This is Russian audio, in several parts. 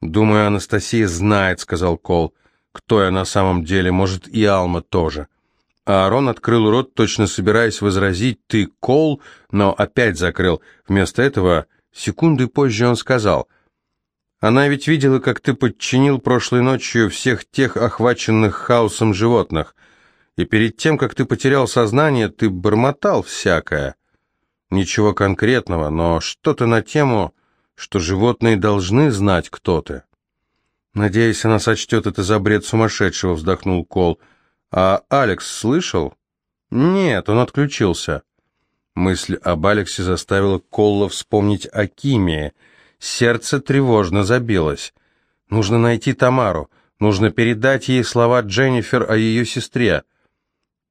«Думаю, Анастасия знает», — сказал Кол. «Кто я на самом деле? Может, и Алма тоже». А Аарон открыл рот, точно собираясь возразить «ты Кол», но опять закрыл. Вместо этого секунды позже он сказал «Она ведь видела, как ты подчинил прошлой ночью всех тех охваченных хаосом животных, и перед тем, как ты потерял сознание, ты бормотал всякое. Ничего конкретного, но что-то на тему что животные должны знать, кто ты. Надеюсь, она сочтет это за бред сумасшедшего, вздохнул Кол. А Алекс слышал? Нет, он отключился. Мысль об Алексе заставила Колла вспомнить о Кимии. Сердце тревожно забилось. Нужно найти Тамару. Нужно передать ей слова Дженнифер о ее сестре.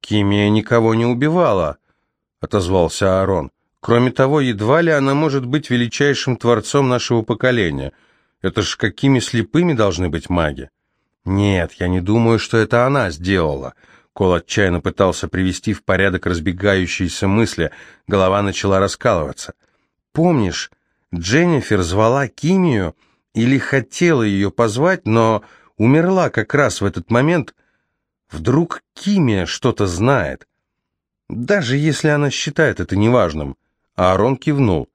«Кимия никого не убивала», — отозвался Аарон. Кроме того, едва ли она может быть величайшим творцом нашего поколения. Это ж какими слепыми должны быть маги? Нет, я не думаю, что это она сделала. Кол отчаянно пытался привести в порядок разбегающиеся мысли. Голова начала раскалываться. Помнишь, Дженнифер звала Кимию или хотела ее позвать, но умерла как раз в этот момент. Вдруг Кимия что-то знает. Даже если она считает это неважным. Аарон кивнул.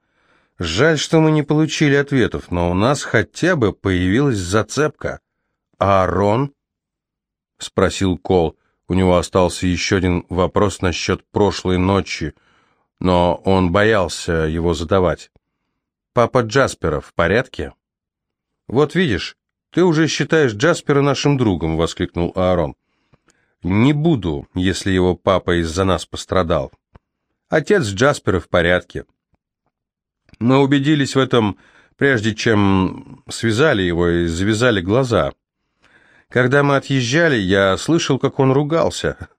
«Жаль, что мы не получили ответов, но у нас хотя бы появилась зацепка». «Аарон?» — спросил Кол. У него остался еще один вопрос насчет прошлой ночи, но он боялся его задавать. «Папа Джаспера в порядке?» «Вот видишь, ты уже считаешь Джаспера нашим другом», — воскликнул Аарон. «Не буду, если его папа из-за нас пострадал». Отец Джаспера в порядке. Мы убедились в этом, прежде чем связали его и завязали глаза. Когда мы отъезжали, я слышал, как он ругался.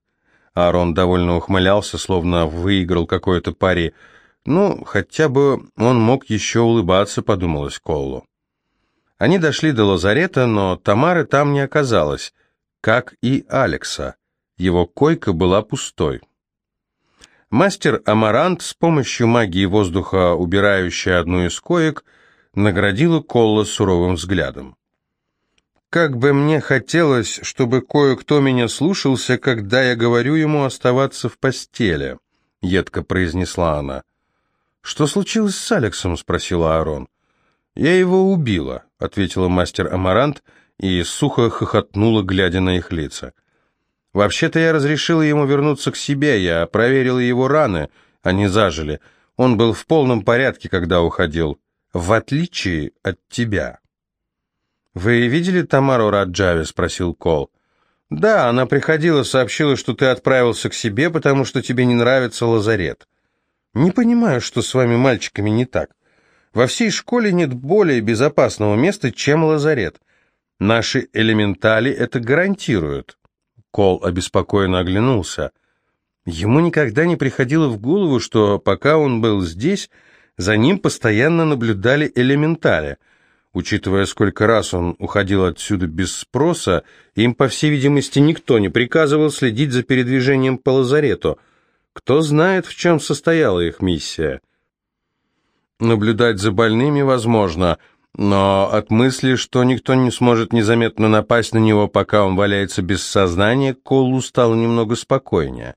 Аарон довольно ухмылялся, словно выиграл какое-то пари. Ну, хотя бы он мог еще улыбаться, подумалось Коллу. Они дошли до лазарета, но Тамары там не оказалось, как и Алекса. Его койка была пустой. Мастер Амарант с помощью магии воздуха, убирающей одну из коек, наградила Колла суровым взглядом. «Как бы мне хотелось, чтобы кое-кто меня слушался, когда я говорю ему оставаться в постели», — едко произнесла она. «Что случилось с Алексом?» — спросила Аарон. «Я его убила», — ответила мастер Амарант и сухо хохотнула, глядя на их лица. Вообще-то я разрешила ему вернуться к себе, я проверила его раны, они зажили. Он был в полном порядке, когда уходил, в отличие от тебя. «Вы видели Тамару Раджави?» — спросил Кол. «Да, она приходила, сообщила, что ты отправился к себе, потому что тебе не нравится лазарет. Не понимаю, что с вами, мальчиками, не так. Во всей школе нет более безопасного места, чем лазарет. Наши элементали это гарантируют». Кол обеспокоенно оглянулся. Ему никогда не приходило в голову, что пока он был здесь, за ним постоянно наблюдали элементали. Учитывая, сколько раз он уходил отсюда без спроса, им, по всей видимости, никто не приказывал следить за передвижением по лазарету. Кто знает, в чем состояла их миссия. Наблюдать за больными возможно – но от мысли, что никто не сможет незаметно напасть на него, пока он валяется без сознания, Колу стало немного спокойнее.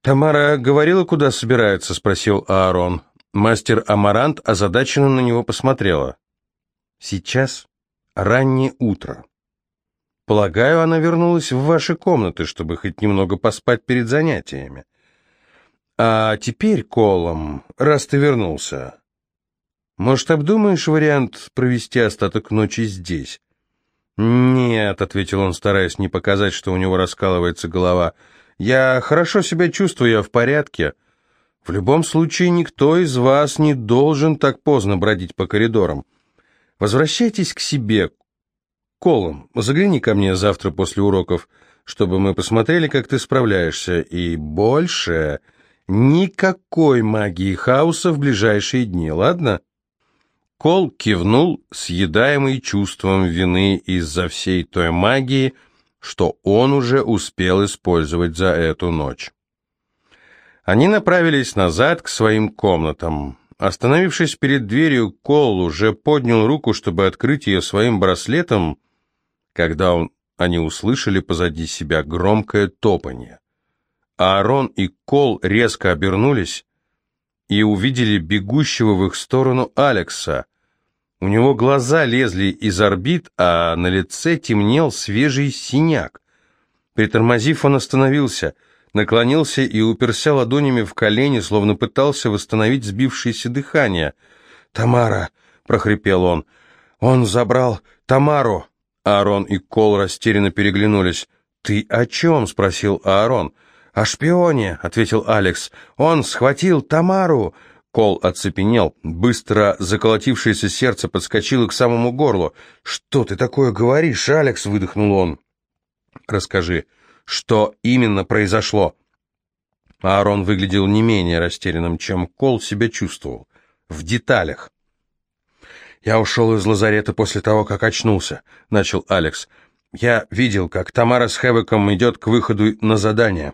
«Тамара говорила, куда собирается?» — спросил Аарон. Мастер Амарант озадаченно на него посмотрела. «Сейчас раннее утро. Полагаю, она вернулась в ваши комнаты, чтобы хоть немного поспать перед занятиями. А теперь, Колом, раз ты вернулся, может, обдумаешь вариант провести остаток ночи здесь?» «Нет», — ответил он, стараясь не показать, что у него раскалывается голова. «Я хорошо себя чувствую, я в порядке. В любом случае, никто из вас не должен так поздно бродить по коридорам. Возвращайтесь к себе. Колом, загляни ко мне завтра после уроков, чтобы мы посмотрели, как ты справляешься. И больше никакой магии хаоса в ближайшие дни, ладно?» Кол кивнул, съедаемый чувством вины из-за всей той магии, что он уже успел использовать за эту ночь. Они направились назад к своим комнатам. Остановившись перед дверью, Кол уже поднял руку, чтобы открыть ее своим браслетом, когда он, они услышали позади себя громкое топанье. Аарон и Кол резко обернулись и увидели бегущего в их сторону Алекса. У него глаза лезли из орбит, а на лице темнел свежий синяк. Притормозив, он остановился — наклонился и уперся ладонями в колени, словно пытался восстановить сбившееся дыхание. «Тамара!» — прохрипел он. «Он забрал Тамару!» Аарон и Кол растерянно переглянулись. «Ты о чем?» — спросил Аарон. «О шпионе!» — ответил Алекс. «Он схватил Тамару!» Кол оцепенел. Быстро заколотившееся сердце подскочило к самому горлу. «Что ты такое говоришь, Алекс?» — выдохнул он. «Расскажи, что именно произошло. Аарон выглядел не менее растерянным, чем Кол себя чувствовал. В деталях. «Я ушел из лазарета после того, как очнулся», — начал Алекс. «Я видел, как Тамара с Хэвеком идет к выходу на задание.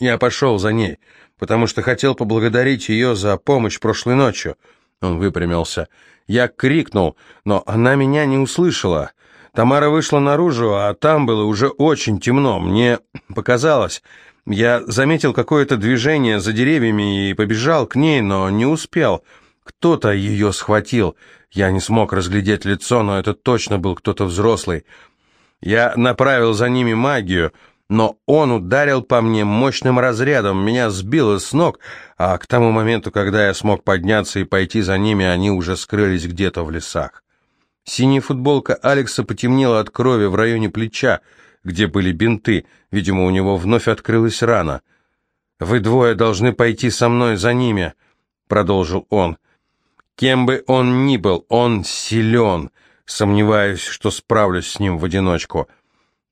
Я пошел за ней, потому что хотел поблагодарить ее за помощь прошлой ночью». Он выпрямился. «Я крикнул, но она меня не услышала. Тамара вышла наружу, а там было уже очень темно. Мне показалось. Я заметил какое-то движение за деревьями и побежал к ней, но не успел. Кто-то ее схватил. Я не смог разглядеть лицо, но это точно был кто-то взрослый. Я направил за ними магию, но он ударил по мне мощным разрядом, меня сбило с ног, а к тому моменту, когда я смог подняться и пойти за ними, они уже скрылись где-то в лесах. Синяя футболка Алекса потемнела от крови в районе плеча, где были бинты. Видимо, у него вновь открылась рана. «Вы двое должны пойти со мной за ними», — продолжил он. «Кем бы он ни был, он силен. Сомневаюсь, что справлюсь с ним в одиночку».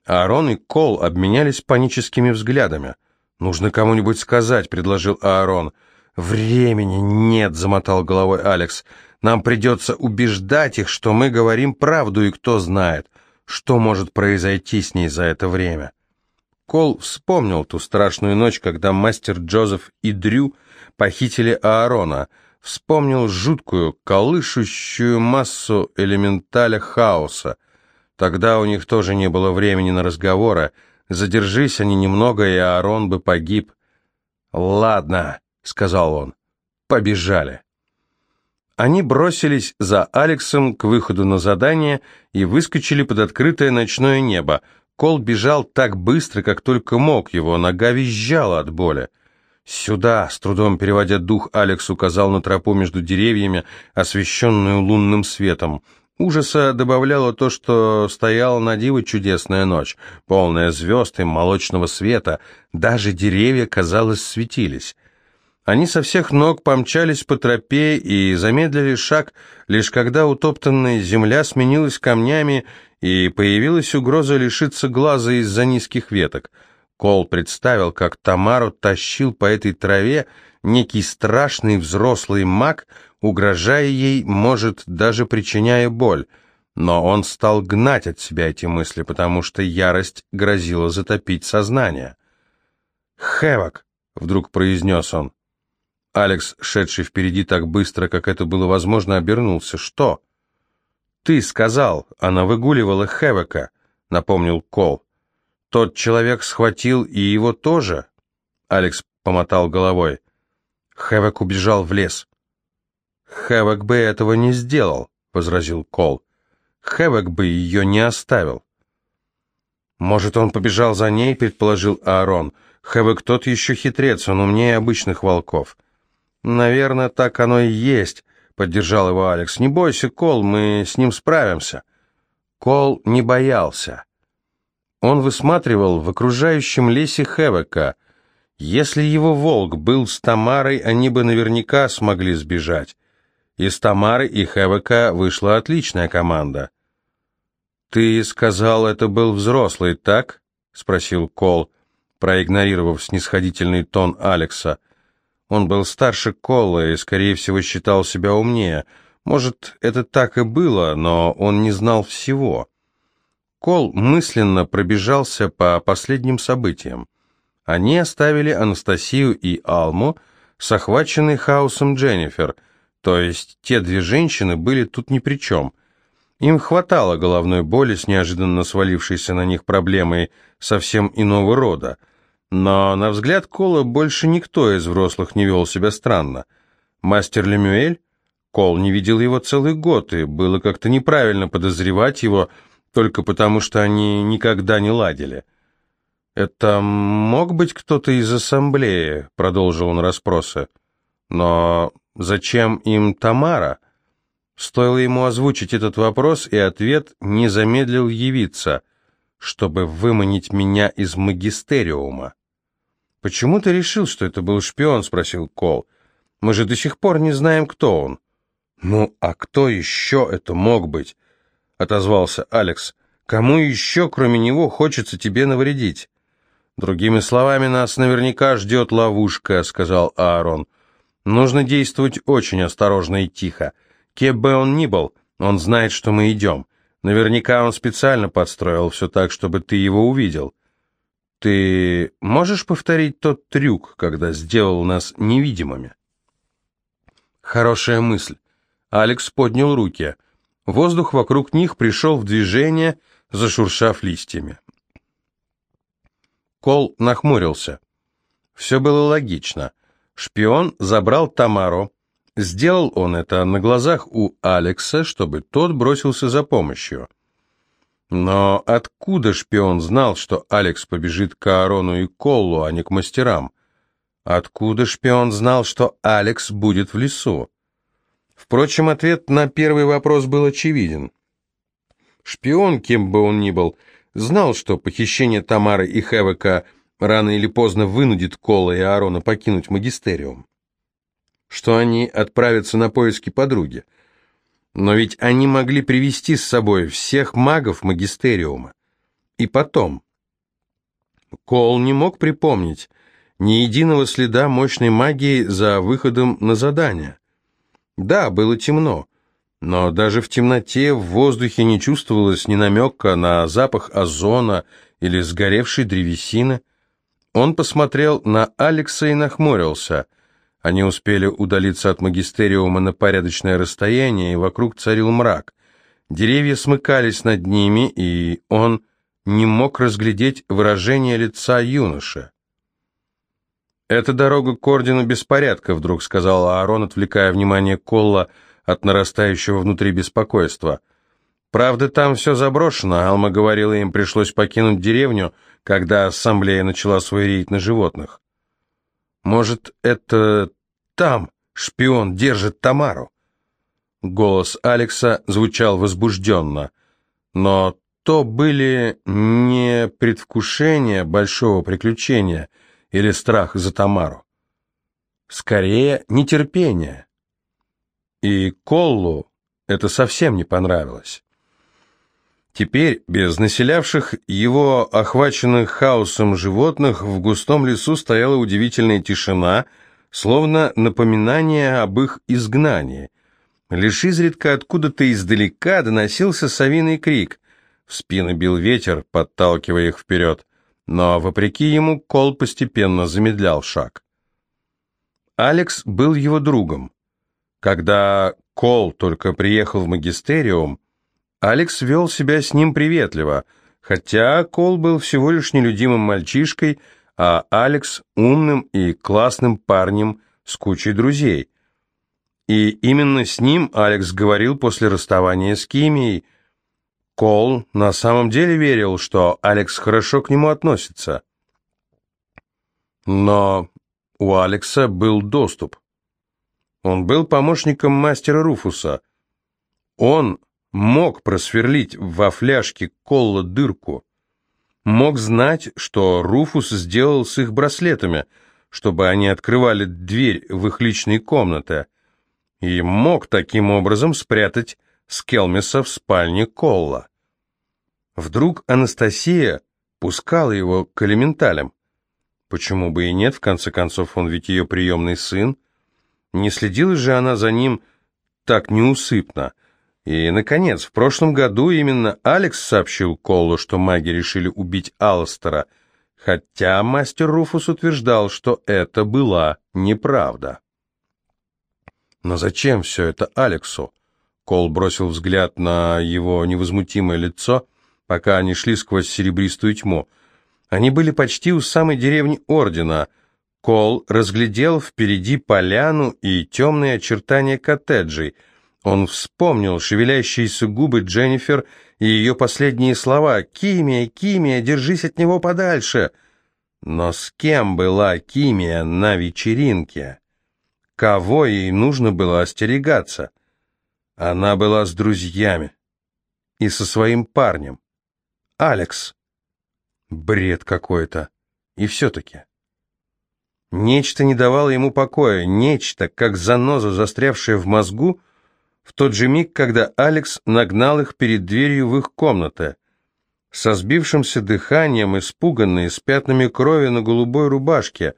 Аарон и Кол обменялись паническими взглядами. «Нужно кому-нибудь сказать», — предложил Аарон. «Времени нет», — замотал головой Алекс. Нам придется убеждать их, что мы говорим правду, и кто знает, что может произойти с ней за это время. Кол вспомнил ту страшную ночь, когда мастер Джозеф и Дрю похитили Аарона, вспомнил жуткую, колышущую массу элементаля хаоса. Тогда у них тоже не было времени на разговоры, задержись они немного, и Аарон бы погиб. «Ладно», — сказал он, — «побежали». Они бросились за Алексом к выходу на задание и выскочили под открытое ночное небо. Кол бежал так быстро, как только мог, его нога визжала от боли. «Сюда!» — с трудом переводя дух, Алекс указал на тропу между деревьями, освещенную лунным светом. Ужаса добавляло то, что стояла на диво чудесная ночь, полная звезд и молочного света. Даже деревья, казалось, светились. Они со всех ног помчались по тропе и замедлили шаг, лишь когда утоптанная земля сменилась камнями и появилась угроза лишиться глаза из-за низких веток. Кол представил, как Тамару тащил по этой траве некий страшный взрослый маг, угрожая ей, может, даже причиняя боль. Но он стал гнать от себя эти мысли, потому что ярость грозила затопить сознание. «Хэвок!» — вдруг произнес он. Алекс, шедший впереди так быстро, как это было возможно, обернулся. «Что?» «Ты сказал, она выгуливала Хэвека», — напомнил Кол. «Тот человек схватил и его тоже?» Алекс помотал головой. Хэвек убежал в лес. «Хэвек бы этого не сделал», — возразил Кол. «Хэвек бы ее не оставил». «Может, он побежал за ней?» — предположил Аарон. «Хэвек тот еще хитрец, он умнее обычных волков». «Наверное, так оно и есть», — поддержал его Алекс. «Не бойся, Кол, мы с ним справимся». Кол не боялся. Он высматривал в окружающем лесе Хевека. Если его волк был с Тамарой, они бы наверняка смогли сбежать. Из Тамары и Хевека вышла отличная команда. «Ты сказал, это был взрослый, так?» — спросил Кол, проигнорировав снисходительный тон Алекса. Он был старше Колла и, скорее всего, считал себя умнее. Может, это так и было, но он не знал всего. Кол мысленно пробежался по последним событиям. Они оставили Анастасию и Алму, с охваченной хаосом Дженнифер, то есть те две женщины были тут ни при чем. Им хватало головной боли с неожиданно свалившейся на них проблемой совсем иного рода. Но, на взгляд Кола, больше никто из взрослых не вел себя странно. Мастер Лемюэль? Кол не видел его целый год, и было как-то неправильно подозревать его только потому, что они никогда не ладили. «Это мог быть кто-то из ассамблеи?» — продолжил он расспросы. «Но зачем им Тамара?» Стоило ему озвучить этот вопрос, и ответ не замедлил явиться, чтобы выманить меня из магистериума. «Почему ты решил, что это был шпион?» — спросил Кол. «Мы же до сих пор не знаем, кто он». «Ну, а кто еще это мог быть?» — отозвался Алекс. «Кому еще, кроме него, хочется тебе навредить?» «Другими словами, нас наверняка ждет ловушка», — сказал Аарон. «Нужно действовать очень осторожно и тихо. Кем бы он ни был, он знает, что мы идем. Наверняка он специально подстроил все так, чтобы ты его увидел. Ты можешь повторить тот трюк, когда сделал нас невидимыми?» Хорошая мысль. Алекс поднял руки. Воздух вокруг них пришел в движение, зашуршав листьями. Кол нахмурился. Все было логично. Шпион забрал Тамару. Сделал он это на глазах у Алекса, чтобы тот бросился за помощью. Но откуда шпион знал, что Алекс побежит к Аарону и Колу, а не к мастерам? Откуда шпион знал, что Алекс будет в лесу? Впрочем, ответ на первый вопрос был очевиден. Шпион, кем бы он ни был, — знал, что похищение Тамары и Хевека рано или поздно вынудит Кола и Аарона покинуть магистериум, что они отправятся на поиски подруги. Но ведь они могли привести с собой всех магов магистериума. И потом... Кол не мог припомнить ни единого следа мощной магии за выходом на задание. Да, было темно, но даже в темноте в воздухе не чувствовалось ни намека на запах озона или сгоревшей древесины. Он посмотрел на Алекса и нахмурился. Они успели удалиться от магистериума на порядочное расстояние, и вокруг царил мрак. Деревья смыкались над ними, и он не мог разглядеть выражение лица юноши. «Это дорога к ордену беспорядка», — вдруг сказал Аарон, отвлекая внимание Колла, — от нарастающего внутри беспокойства. Правда, там все заброшено, Алма говорила, им пришлось покинуть деревню, когда ассамблея начала свой рейд на животных. Может, это там шпион держит Тамару? Голос Алекса звучал возбужденно, но то были не предвкушение большого приключения или страх за Тамару. Скорее, нетерпение. И Коллу это совсем не понравилось. Теперь, без населявших его охваченных хаосом животных, в густом лесу стояла удивительная тишина, словно напоминание об их изгнании. Лишь изредка откуда-то издалека доносился совиный крик. В спину бил ветер, подталкивая их вперед, но, вопреки ему, Кол постепенно замедлял шаг. Алекс был его другом. Когда Кол только приехал в магистериум, Алекс вел себя с ним приветливо, хотя Кол был всего лишь нелюдимым мальчишкой, а Алекс умным и классным парнем с кучей друзей. И именно с ним Алекс говорил после расставания с Кимией. Кол на самом деле верил, что Алекс хорошо к нему относится. Но у Алекса был доступ. Он был помощником мастера Руфуса. Он мог просверлить во фляжке Колла дырку. Мог знать, что Руфус сделал с их браслетами, чтобы они открывали дверь в их личные комнаты. И мог таким образом спрятать Скелмиса в спальне Колла. Вдруг Анастасия пускала его к элементалям. Почему бы и нет, в конце концов, он ведь ее приемный сын. Не следила же она за ним так неусыпно. И, наконец, в прошлом году именно Алекс сообщил Колу, что маги решили убить Алластера, хотя мастер Руфус утверждал, что это была неправда. Но зачем все это Алексу? Кол бросил взгляд на его невозмутимое лицо, пока они шли сквозь серебристую тьму. Они были почти у самой деревни Ордена. Кол разглядел впереди поляну и темные очертания коттеджей. Он вспомнил шевелящиеся губы Дженнифер и ее последние слова «Кимия, Кимия, держись от него подальше!» Но с кем была Кимия на вечеринке? Кого ей нужно было остерегаться? Она была с друзьями и со своим парнем. Алекс. Бред какой-то. И все-таки. Нечто не давало ему покоя, нечто, как заноза, застрявшая в мозгу, в тот же миг, когда Алекс нагнал их перед дверью в их комнаты. Со сбившимся дыханием, испуганные, с пятнами крови на голубой рубашке.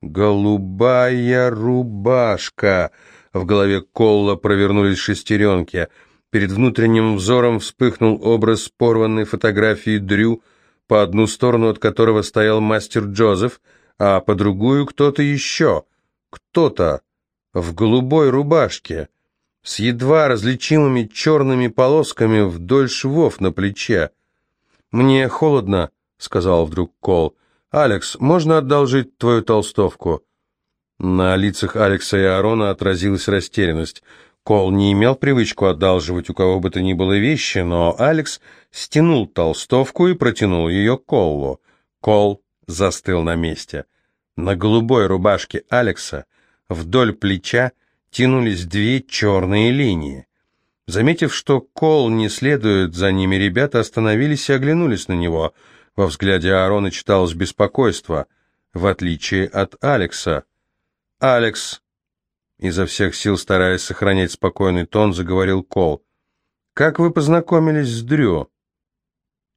«Голубая рубашка!» В голове Колла провернулись шестеренки. Перед внутренним взором вспыхнул образ порванной фотографии Дрю, по одну сторону от которого стоял мастер Джозеф, а по другую кто-то еще. Кто-то в голубой рубашке с едва различимыми черными полосками вдоль швов на плече. «Мне холодно», — сказал вдруг Кол. «Алекс, можно одолжить твою толстовку?» На лицах Алекса и Аарона отразилась растерянность. Кол не имел привычку одалживать у кого бы то ни было вещи, но Алекс стянул толстовку и протянул ее Коллу. Кол застыл на месте. На голубой рубашке Алекса вдоль плеча тянулись две черные линии. Заметив, что Кол не следует за ними, ребята остановились и оглянулись на него. Во взгляде Аарона читалось беспокойство, в отличие от Алекса. «Алекс!» Изо всех сил, стараясь сохранять спокойный тон, заговорил Кол. «Как вы познакомились с Дрю?»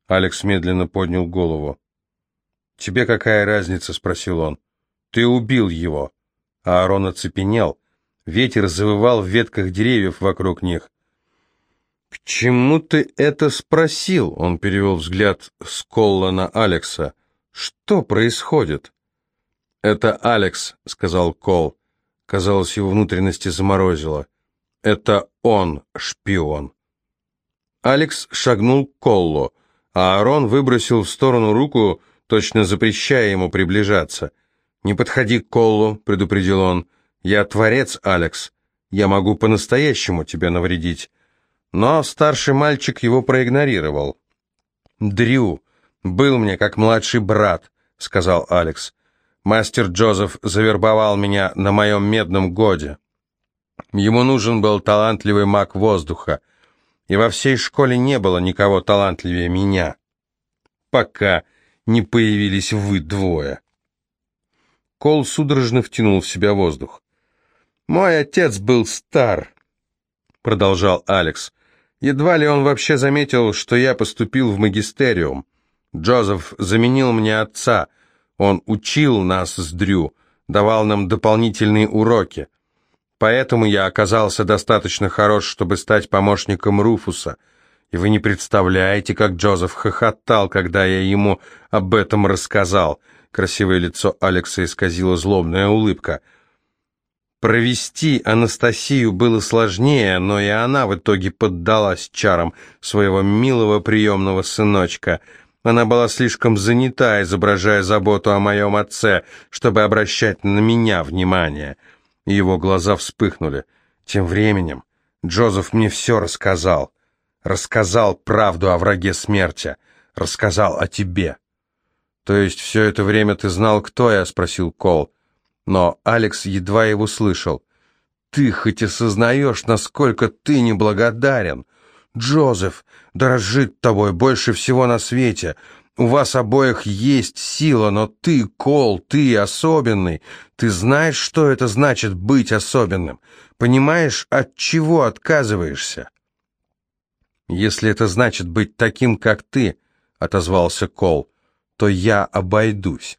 Алекс медленно поднял голову. «Тебе какая разница?» — спросил он. «Ты убил его». Аарон оцепенел. Ветер завывал в ветках деревьев вокруг них. «К чему ты это спросил?» — он перевел взгляд с Колла на Алекса. «Что происходит?» «Это Алекс», — сказал Кол. Казалось, его внутренности заморозило. «Это он, шпион». Алекс шагнул к Коллу, а Аарон выбросил в сторону руку, точно запрещая ему приближаться. «Не подходи к Коллу», — предупредил он. «Я творец, Алекс. Я могу по-настоящему тебе навредить». Но старший мальчик его проигнорировал. «Дрю был мне как младший брат», — сказал Алекс. Мастер Джозеф завербовал меня на моем медном годе. Ему нужен был талантливый маг воздуха, и во всей школе не было никого талантливее меня, пока не появились вы двое. Кол судорожно втянул в себя воздух. «Мой отец был стар», — продолжал Алекс. «Едва ли он вообще заметил, что я поступил в магистериум. Джозеф заменил мне отца — он учил нас с Дрю, давал нам дополнительные уроки. Поэтому я оказался достаточно хорош, чтобы стать помощником Руфуса. И вы не представляете, как Джозеф хохотал, когда я ему об этом рассказал. Красивое лицо Алекса исказила злобная улыбка. Провести Анастасию было сложнее, но и она в итоге поддалась чарам своего милого приемного сыночка — она была слишком занята, изображая заботу о моем отце, чтобы обращать на меня внимание. Его глаза вспыхнули. Тем временем Джозеф мне все рассказал. Рассказал правду о враге смерти. Рассказал о тебе. «То есть все это время ты знал, кто я?» — спросил Кол. Но Алекс едва его слышал. «Ты хоть и сознаешь, насколько ты неблагодарен. Джозеф дорожит тобой больше всего на свете. У вас обоих есть сила, но ты, Кол, ты особенный. Ты знаешь, что это значит быть особенным? Понимаешь, от чего отказываешься? Если это значит быть таким, как ты, отозвался Кол, то я обойдусь.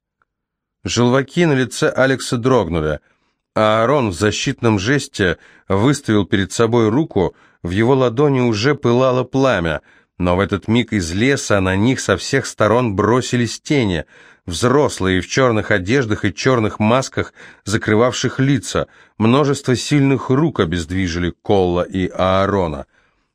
Желваки на лице Алекса дрогнули, а Аарон в защитном жесте выставил перед собой руку, в его ладони уже пылало пламя. Но в этот миг из леса на них со всех сторон бросились тени, взрослые в черных одеждах и черных масках, закрывавших лица. Множество сильных рук обездвижили Колла и Аарона.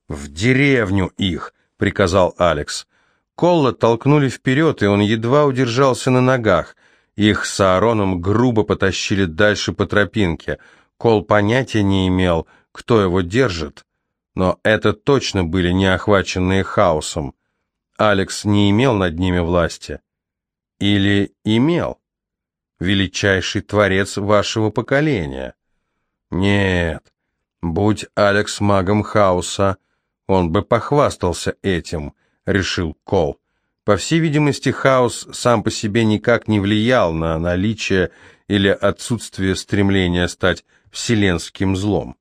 «В деревню их!» — приказал Алекс. Колла толкнули вперед, и он едва удержался на ногах. Их с Аароном грубо потащили дальше по тропинке. Кол понятия не имел, кто его держит, но это точно были не охваченные хаосом. Алекс не имел над ними власти. Или имел? Величайший творец вашего поколения? Нет, будь Алекс магом хаоса, он бы похвастался этим, решил Кол. По всей видимости, хаос сам по себе никак не влиял на наличие или отсутствие стремления стать вселенским злом.